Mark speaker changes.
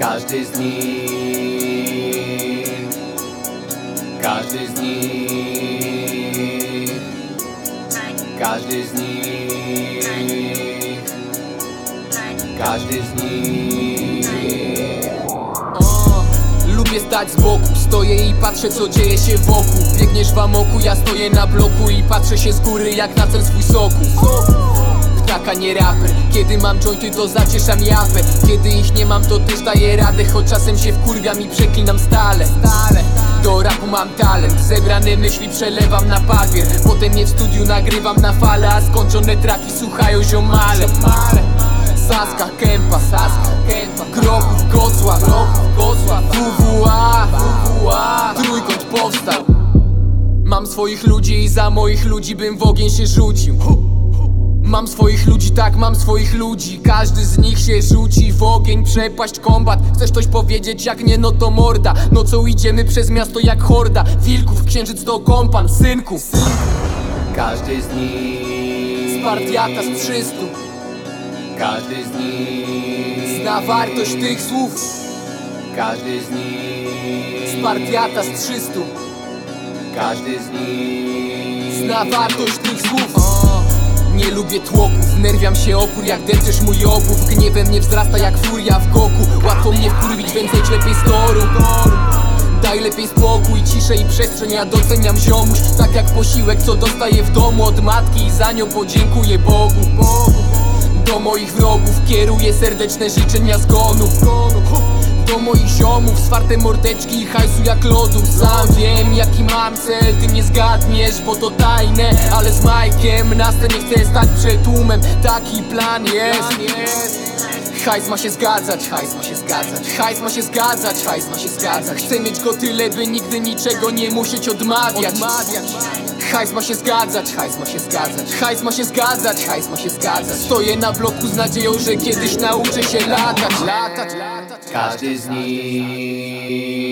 Speaker 1: Każdy z nich. Każdy z nich. Każdy z nich. Każdy z nich.
Speaker 2: Lubię stać z boku, stoję i patrzę co dzieje się wokół. Biegniesz w amoku, ja stoję na bloku i patrzę się z góry jak na cel swój soku Ptaka nie raper, kiedy mam jointy to zacieszam japę. Kiedy ich nie mam to też daję radę, choć czasem się wkurwiam i przeklinam stale. Stale. Do rapu mam talent, zebrane myśli przelewam na papier. Potem je w studiu nagrywam na fale, a skończone traki słuchają ziomale. Saska, Kępa, Saska, Kępa. Grochów, Gocław, Grochów, Gocław WWA, WWA Trójkąt powstał. Mam swoich ludzi i za moich ludzi bym w ogień się rzucił Mam swoich ludzi, tak, mam swoich ludzi. Każdy z nich się rzuci w ogień, przepaść, kombat. Chcesz coś powiedzieć, jak nie, no to morda. Nocą idziemy przez miasto jak horda. Wilków, księżyc to kompan, synku.
Speaker 1: Każdy z nich.
Speaker 2: Spartiata z 300
Speaker 1: Każdy z nich.
Speaker 2: Zna wartość tych słów.
Speaker 1: Każdy z nich.
Speaker 2: Spartiata z 300
Speaker 1: Każdy z nich.
Speaker 2: Zna wartość tych słów Nie lubię tłoków, nerwiam się opór jak depczesz mój obłów Gniewem mnie wzrasta jak furia w goku Łatwo mnie wkurwić, więc zejdź lepiej z toru. Daj lepiej spokój, ciszę i przestrzeń Ja doceniam ziomuś, tak jak posiłek Co dostaję w domu od matki I za nią podziękuję Bogu. Do moich wrogów kieruję serdeczne życzenia zgonu do moich ziomów Swarte mordeczki i hajsu jak lodu Sam wiem jaki mam cel Ty nie zgadniesz, bo to tajne Ale z Majkiem na scenie chcę stać przed tłumem. Taki plan jest. Hajs ma się zgadzać, hajs ma się zgadzać Hajs ma się zgadzać, hajs ma się zgadzać. Chcę mieć go tyle, by nigdy niczego nie musieć odmawiać Hajs ma się zgadzać, hajs ma się zgadzać. Hajs ma się zgadzać, hajs ma się zgadzać. Stoję na bloku z nadzieją, że kiedyś nauczę się latać Latać, latać
Speaker 1: Każdy z nich